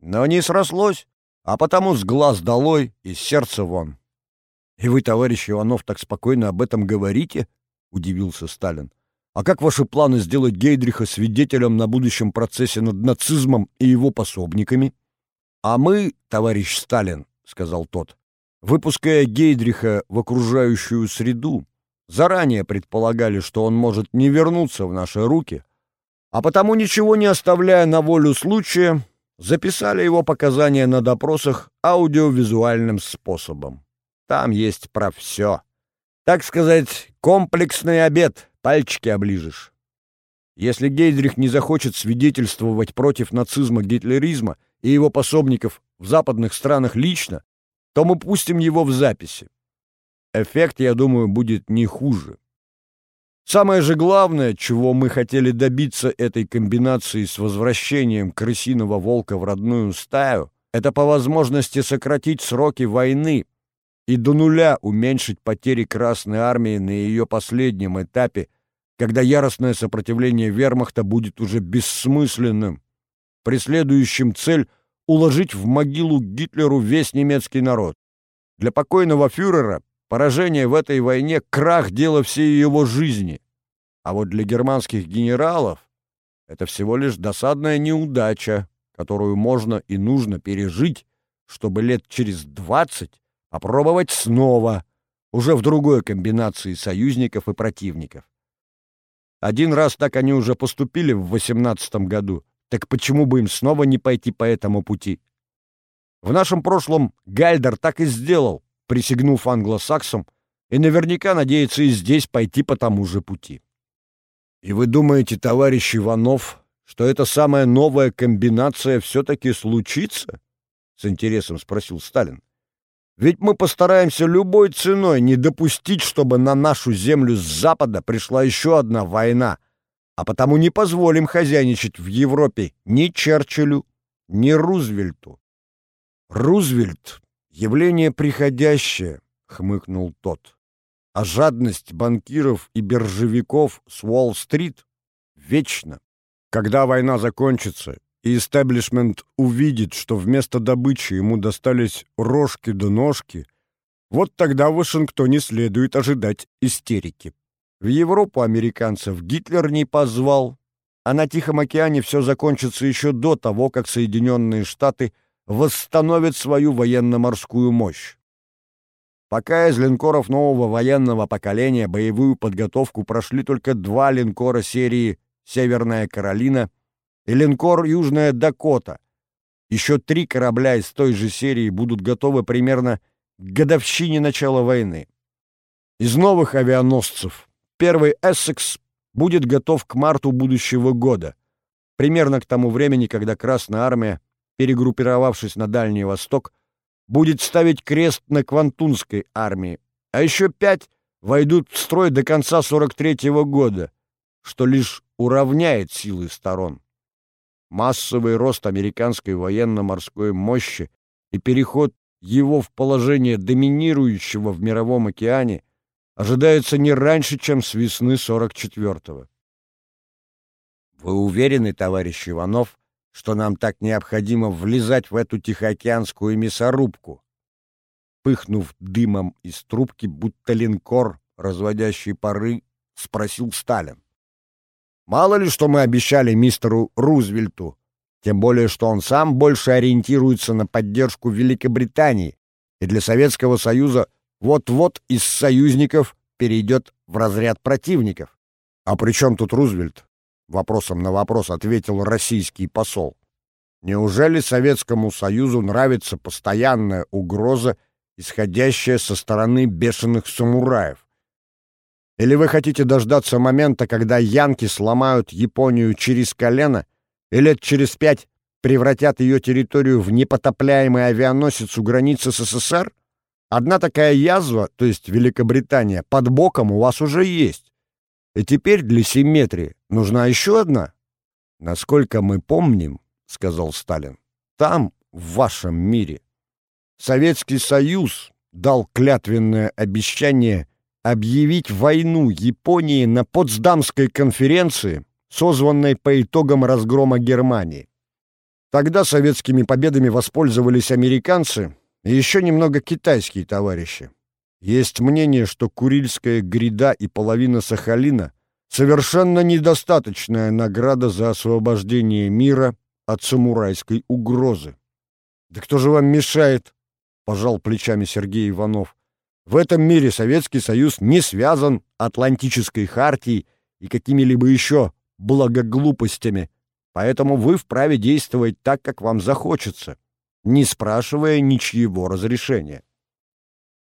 Speaker 1: Но не срослось, а потому с глаз долой и сердца вон. «И вы, товарищ Иванов, так спокойно об этом говорите?» — удивился Сталин. «А как ваши планы сделать Гейдриха свидетелем на будущем процессе над нацизмом и его пособниками?» «А мы, товарищ Сталин», — сказал тот, — «выпуская Гейдриха в окружающую среду, заранее предполагали, что он может не вернуться в наши руки, а потому, ничего не оставляя на волю случая, записали его показания на допросах аудиовизуальным способом. Там есть про все. Так сказать, комплексный обед, пальчики оближешь. Если Гейдрих не захочет свидетельствовать против нацизма, гитлеризма и его пособников в западных странах лично, то мы пустим его в записи. Эффект, я думаю, будет не хуже. Самое же главное, чего мы хотели добиться этой комбинации с возвращением крысиного волка в родную стаю, это по возможности сократить сроки войны и до нуля уменьшить потери Красной Армии на ее последнем этапе, когда яростное сопротивление вермахта будет уже бессмысленным, преследующим цель уложить в могилу Гитлеру весь немецкий народ. Для покойного фюрера Поражение в этой войне — крах дела всей его жизни. А вот для германских генералов это всего лишь досадная неудача, которую можно и нужно пережить, чтобы лет через двадцать попробовать снова, уже в другой комбинации союзников и противников. Один раз так они уже поступили в восемнадцатом году, так почему бы им снова не пойти по этому пути? В нашем прошлом Гальдер так и сделал, присягнув англосаксам, и наверняка надеется и здесь пойти по тому же пути. И вы думаете, товарищ Иванов, что эта самая новая комбинация все-таки случится? С интересом спросил Сталин. Ведь мы постараемся любой ценой не допустить, чтобы на нашу землю с запада пришла еще одна война, а потому не позволим хозяйничать в Европе ни Черчиллю, ни Рузвельту. Рузвельт «Явление приходящее», — хмыкнул тот. «А жадность банкиров и биржевиков с Уолл-стрит вечна. Когда война закончится, и истеблишмент увидит, что вместо добычи ему достались рожки да ножки, вот тогда в Вашингтоне следует ожидать истерики. В Европу американцев Гитлер не позвал, а на Тихом океане все закончится еще до того, как Соединенные Штаты — восстановит свою военно-морскую мощь. Пока из линкоров нового военного поколения боевую подготовку прошли только два линкора серии «Северная Каролина» и линкор «Южная Дакота». Еще три корабля из той же серии будут готовы примерно к годовщине начала войны. Из новых авианосцев первый «Эссекс» будет готов к марту будущего года, примерно к тому времени, когда Красная Армия перегруппировавшись на Дальний Восток, будет ставить крест на Квантунской армии, а еще пять войдут в строй до конца 43-го года, что лишь уравняет силы сторон. Массовый рост американской военно-морской мощи и переход его в положение доминирующего в мировом океане ожидается не раньше, чем с весны 44-го. Вы уверены, товарищ Иванов, что нам так необходимо влезать в эту тихоокеанскую мясорубку. Пыхнув дымом из трубки, будто линкор, разводящий пары, спросил Сталин. Мало ли, что мы обещали мистеру Рузвельту, тем более, что он сам больше ориентируется на поддержку Великобритании, и для Советского Союза вот-вот из союзников перейдет в разряд противников. А при чем тут Рузвельт? Вопросом на вопрос ответил российский посол. Неужели Советскому Союзу нравится постоянная угроза, исходящая со стороны бешеных самураев? Или вы хотите дождаться момента, когда янки сломают Японию через колено и лет через пять превратят ее территорию в непотопляемый авианосец у границы СССР? Одна такая язва, то есть Великобритания, под боком у вас уже есть. И теперь для симметрии нужна еще одна. Насколько мы помним, — сказал Сталин, — там, в вашем мире, Советский Союз дал клятвенное обещание объявить войну Японии на Потсдамской конференции, созванной по итогам разгрома Германии. Тогда советскими победами воспользовались американцы и еще немного китайские товарищи. Есть мнение, что Курильская гряда и половина Сахалина — совершенно недостаточная награда за освобождение мира от самурайской угрозы. «Да кто же вам мешает?» — пожал плечами Сергей Иванов. «В этом мире Советский Союз не связан Атлантической хартией и какими-либо еще благоглупостями, поэтому вы вправе действовать так, как вам захочется, не спрашивая ничьего разрешения.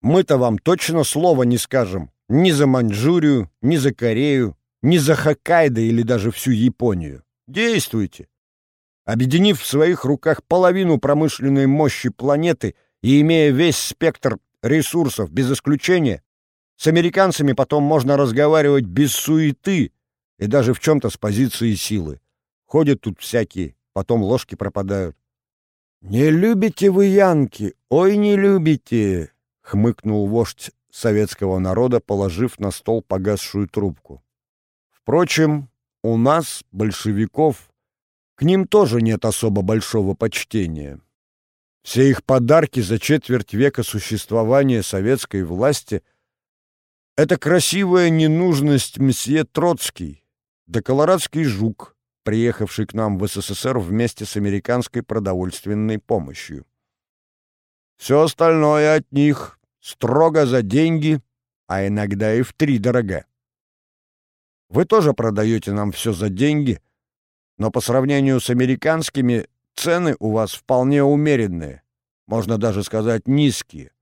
Speaker 1: Мы-то вам точно слова не скажем ни за Маньчжурию, ни за Корею, ни за Хоккайдо или даже всю Японию. Действуйте. Объединив в своих руках половину промышленной мощи планеты и имея весь спектр ресурсов без исключения, с американцами потом можно разговаривать без суеты и даже в чем-то с позиции силы. Ходят тут всякие, потом ложки пропадают. «Не любите вы янки, ой, не любите!» — хмыкнул вождь советского народа, положив на стол погасшую трубку. Впрочем, у нас, большевиков, к ним тоже нет особо большого почтения. Все их подарки за четверть века существования советской власти — это красивая ненужность мсье Троцкий, да колорадский жук, приехавший к нам в СССР вместе с американской продовольственной помощью. Все остальное от них строго за деньги, а иногда и в три дорога. Вы тоже продаете нам все за деньги, но по сравнению с американскими цены у вас вполне умеренные, можно даже сказать низкие,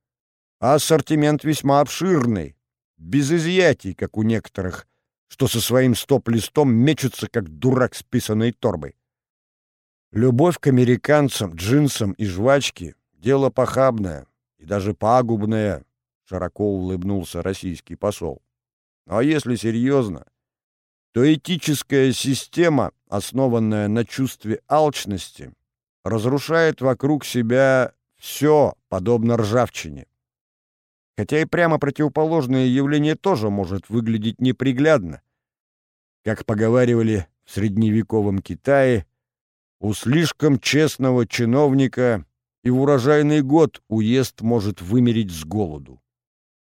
Speaker 1: а ассортимент весьма обширный, без изъятий, как у некоторых, что со своим стоп-листом мечутся, как дурак с писаной торбой. Любовь к американцам, джинсам и жвачке — дело похабное и даже пагубное, — широко улыбнулся российский посол. А если серьезно, то этическая система, основанная на чувстве алчности, разрушает вокруг себя все, подобно ржавчине. Хотя и прямо противоположное явление тоже может выглядеть неприглядно. Как поговаривали в средневековом Китае, у слишком честного чиновника и в урожайный год уезд может вымереть с голоду.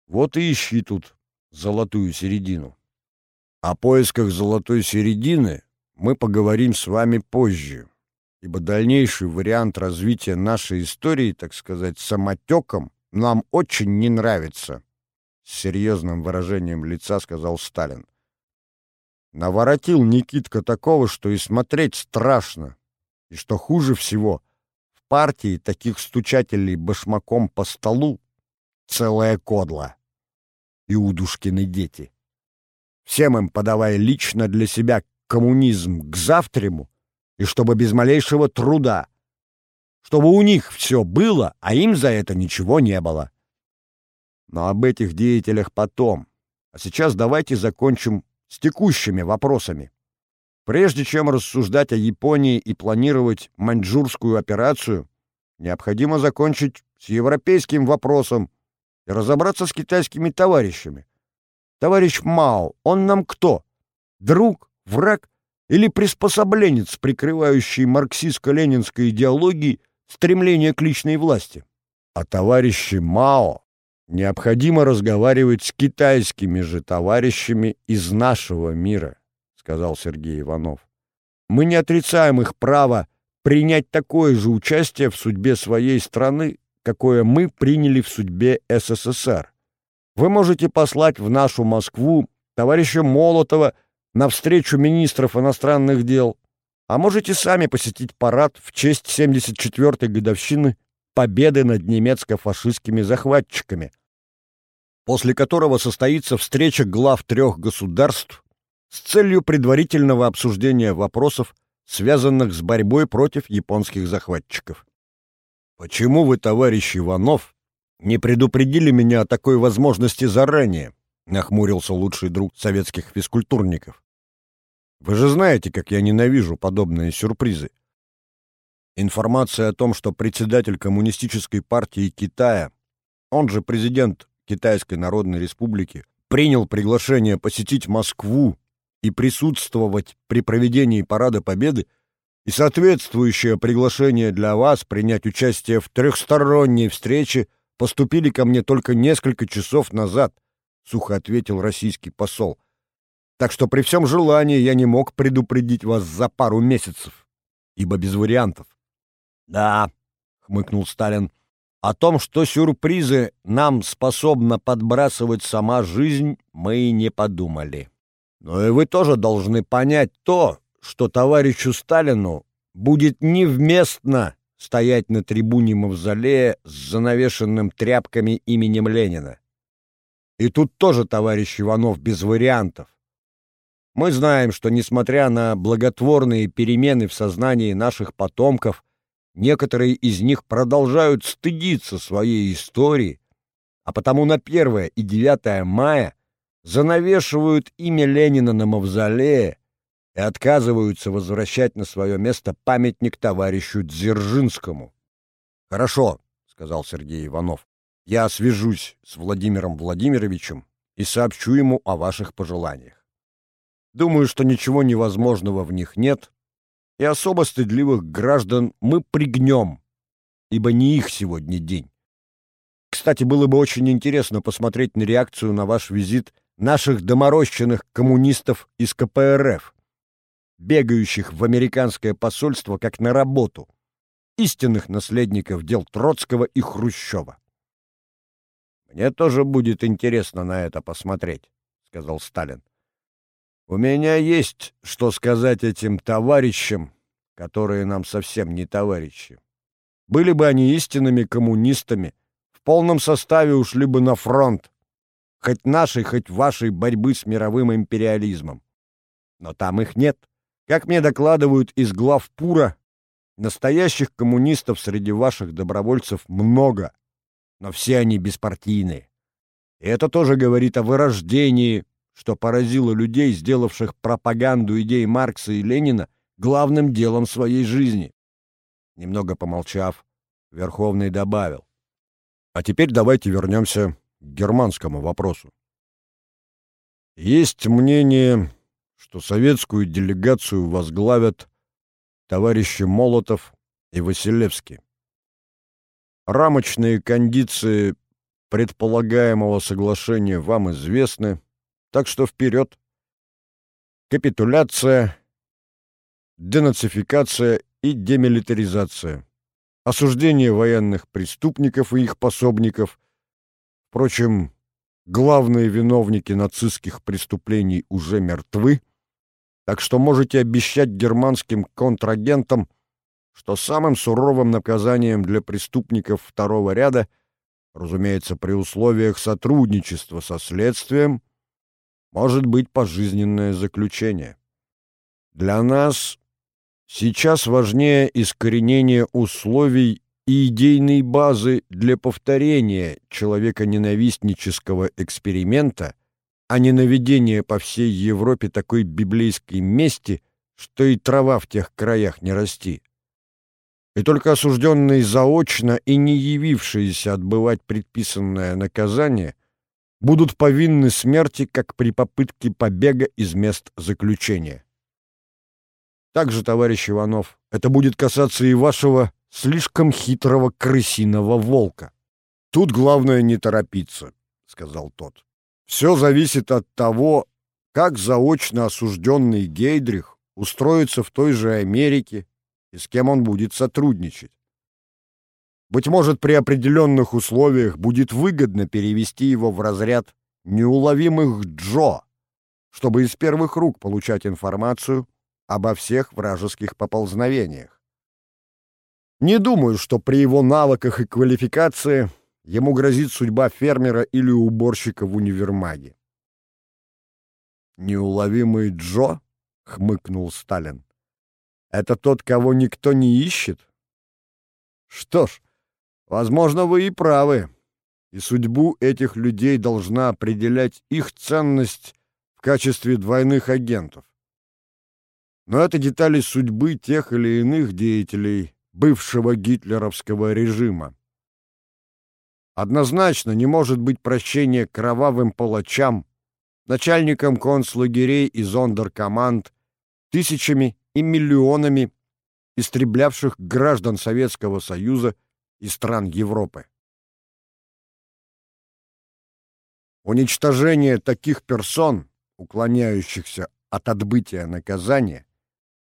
Speaker 1: Вот и ищи тут золотую середину. О поисках золотой середины мы поговорим с вами позже, ибо дальнейший вариант развития нашей истории, так сказать, самотеком, нам очень не нравится, — с серьезным выражением лица сказал Сталин. Наворотил Никитка такого, что и смотреть страшно. И что хуже всего, в партии таких стучателей башмаком по столу целая кодла. Иудушкины дети всем им подавая лично для себя коммунизм к завтраму, и чтобы без малейшего труда, чтобы у них все было, а им за это ничего не было. Но об этих деятелях потом. А сейчас давайте закончим с текущими вопросами. Прежде чем рассуждать о Японии и планировать маньчжурскую операцию, необходимо закончить с европейским вопросом и разобраться с китайскими товарищами. Товарищ Мао, он нам кто? Друг, враг или приспособленец, прикрывающий марксистско-ленинской идеологией стремление к личной власти? А товарищи Мао необходимо разговаривать с китайскими же товарищами из нашего мира, сказал Сергей Иванов. Мы не отрицаем их право принять такое же участие в судьбе своей страны, какое мы приняли в судьбе СССР. Вы можете послать в нашу Москву товарища Молотова на встречу министров иностранных дел, а можете сами посетить парад в честь 74-й годовщины победы над немецко-фашистскими захватчиками, после которого состоится встреча глав трех государств с целью предварительного обсуждения вопросов, связанных с борьбой против японских захватчиков. Почему вы, товарищ Иванов, не предупредили меня о такой возможности заранее», — нахмурился лучший друг советских физкультурников. «Вы же знаете, как я ненавижу подобные сюрпризы. Информация о том, что председатель Коммунистической партии Китая, он же президент Китайской Народной Республики, принял приглашение посетить Москву и присутствовать при проведении Парада Победы, и соответствующее приглашение для вас принять участие в трехсторонней встрече поступили ко мне только несколько часов назад, — сухо ответил российский посол. Так что при всем желании я не мог предупредить вас за пару месяцев, ибо без вариантов. — Да, — хмыкнул Сталин, — о том, что сюрпризы нам способна подбрасывать сама жизнь, мы и не подумали. Но и вы тоже должны понять то, что товарищу Сталину будет невместно стоять на трибуне Мавзолея с занавешенным тряпками именем Ленина. И тут тоже товарищ Иванов без вариантов. Мы знаем, что, несмотря на благотворные перемены в сознании наших потомков, некоторые из них продолжают стыдиться своей истории, а потому на 1 и 9 мая занавешивают имя Ленина на мавзолее и отказываются возвращать на свое место памятник товарищу Дзержинскому. «Хорошо», — сказал Сергей Иванов, — «я свяжусь с Владимиром Владимировичем и сообщу ему о ваших пожеланиях. Думаю, что ничего невозможного в них нет, и особо стыдливых граждан мы пригнем, ибо не их сегодня день. Кстати, было бы очень интересно посмотреть на реакцию на ваш визит наших доморощенных коммунистов из КПРФ, бегающих в американское посольство как на работу, истинных наследников дел Троцкого и Хрущева. «Мне тоже будет интересно на это посмотреть», — сказал Сталин. У меня есть что сказать этим товарищам, которые нам совсем не товарищи. Были бы они истинными коммунистами, в полном составе ушли бы на фронт, хоть нашей, хоть вашей борьбы с мировым империализмом. Но там их нет. Как мне докладывают из глав Пура, настоящих коммунистов среди ваших добровольцев много, но все они беспартийные. И это тоже говорит о вырождении что поразило людей, сделавших пропаганду идей Маркса и Ленина главным делом своей жизни. Немного помолчав, Верховный добавил. А теперь давайте вернемся к германскому вопросу. Есть мнение, что советскую делегацию возглавят товарищи Молотов и Василевский. Рамочные кондиции предполагаемого соглашения вам известны, так что вперед. Капитуляция, денацификация и демилитаризация. Осуждение военных преступников и их пособников. Впрочем, главные виновники нацистских преступлений уже мертвы, так что можете обещать германским контрагентам, что самым суровым наказанием для преступников второго ряда, разумеется, при условиях сотрудничества со следствием, может быть пожизненное заключение. Для нас сейчас важнее искоренение условий и идейной базы для повторения человеконенавистнического эксперимента, а не наведение по всей Европе такой библейской мести, что и трава в тех краях не расти. И только осужденные заочно и не явившиеся отбывать предписанное наказание – будут повинны смерти, как при попытке побега из мест заключения. Также, товарищ Иванов, это будет касаться и вашего слишком хитрого крысиного волка. Тут главное не торопиться, — сказал тот. Все зависит от того, как заочно осужденный Гейдрих устроится в той же Америке и с кем он будет сотрудничать. Быть может, при определенных условиях будет выгодно перевести его в разряд неуловимых Джо, чтобы из первых рук получать информацию обо всех вражеских поползновениях. Не думаю, что при его навыках и квалификации ему грозит судьба фермера или уборщика в универмаге. «Неуловимый Джо?» — хмыкнул Сталин. «Это тот, кого никто не ищет?» «Что ж, Возможно, вы и правы. И судьбу этих людей должна определять их ценность в качестве двойных агентов. Но это детали судьбы тех или иных деятелей бывшего гитлеровского режима. Однозначно не может быть прощения кровавым палачам, начальником концлагерей и зондеркоманд, тысячами и миллионами истреблявших граждан Советского Союза и стран Европы. Уничтожение таких персон, уклоняющихся от отбытия наказания,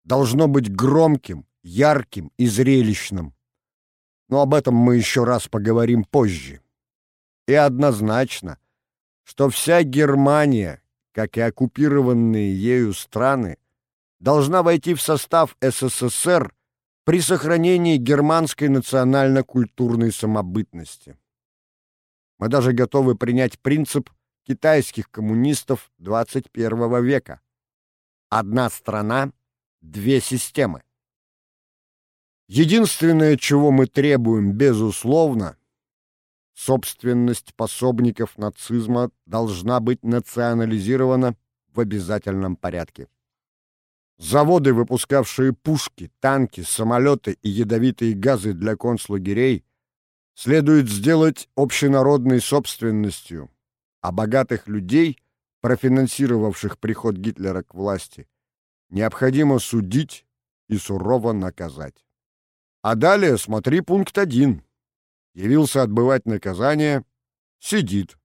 Speaker 1: должно быть громким, ярким и зрелищным. Но об этом мы еще раз поговорим позже. И однозначно, что вся Германия, как и оккупированные ею страны, должна войти в состав СССР при сохранении германской национально-культурной самобытности. Мы даже готовы принять принцип китайских коммунистов 21 века. Одна страна, две системы. Единственное, чего мы требуем, безусловно, собственность пособников нацизма должна быть национализирована в обязательном порядке. Заводы, выпускавшие пушки, танки, самолеты и ядовитые газы для концлагерей, следует сделать общенародной собственностью, а богатых людей, профинансировавших приход Гитлера к власти, необходимо судить и сурово наказать. А далее смотри пункт 1. Явился отбывать наказание — сидит.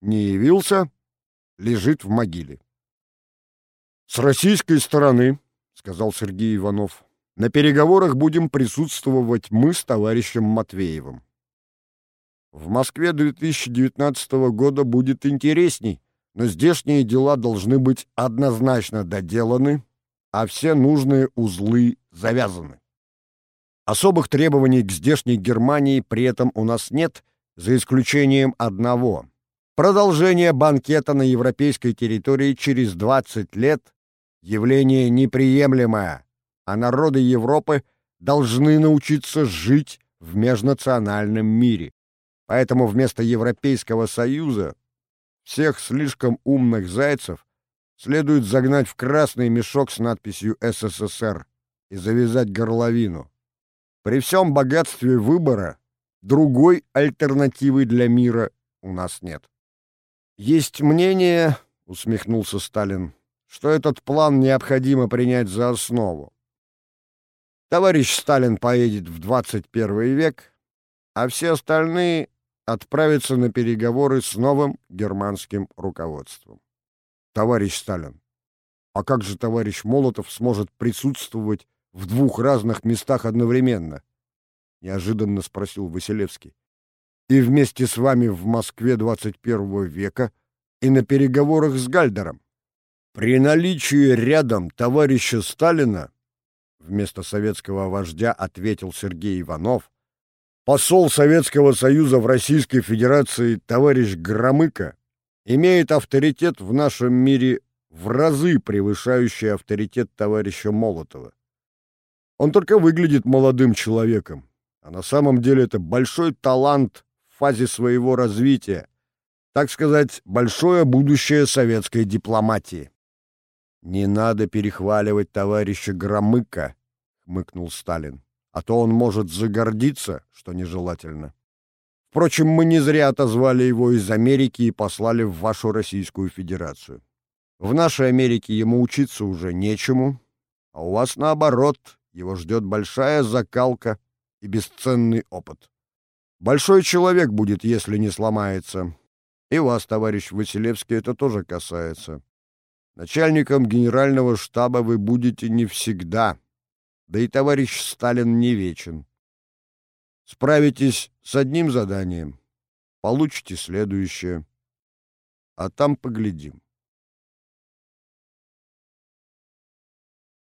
Speaker 1: Не явился — лежит в могиле. «С российской стороны, — сказал Сергей Иванов, — на переговорах будем присутствовать мы с товарищем Матвеевым. В Москве 2019 года будет интересней, но здешние дела должны быть однозначно доделаны, а все нужные узлы завязаны. Особых требований к здешней Германии при этом у нас нет, за исключением одного. Продолжение банкета на европейской территории через 20 лет явление неприемлемое, а народы Европы должны научиться жить в межнациональном мире. Поэтому вместо Европейского Союза всех слишком умных зайцев следует загнать в красный мешок с надписью «СССР» и завязать горловину. При всем богатстве выбора другой альтернативы для мира у нас нет. «Есть мнение», — усмехнулся Сталин, что этот план необходимо принять за основу. Товарищ Сталин поедет в 21 век, а все остальные отправятся на переговоры с новым германским руководством. Товарищ Сталин, а как же товарищ Молотов сможет присутствовать в двух разных местах одновременно? Неожиданно спросил Василевский. И вместе с вами в Москве 21 века и на переговорах с Гальдером. При наличии рядом товарища Сталина, вместо советского вождя ответил Сергей Иванов, посол Советского Союза в Российской Федерации товарищ Громыко имеет авторитет в нашем мире в разы превышающий авторитет товарища Молотова. Он только выглядит молодым человеком, а на самом деле это большой талант в фазе своего развития, так сказать, большое будущее советской дипломатии. «Не надо перехваливать товарища Громыка», — хмыкнул Сталин, «а то он может загордиться, что нежелательно. Впрочем, мы не зря отозвали его из Америки и послали в вашу Российскую Федерацию. В нашей Америке ему учиться уже нечему, а у вас, наоборот, его ждет большая закалка и бесценный опыт. Большой человек будет, если не сломается. И вас, товарищ Василевский, это тоже касается. Начальником генерального штаба вы будете не всегда, да и товарищ Сталин не вечен. Справитесь с одним заданием, получите следующее, а там поглядим.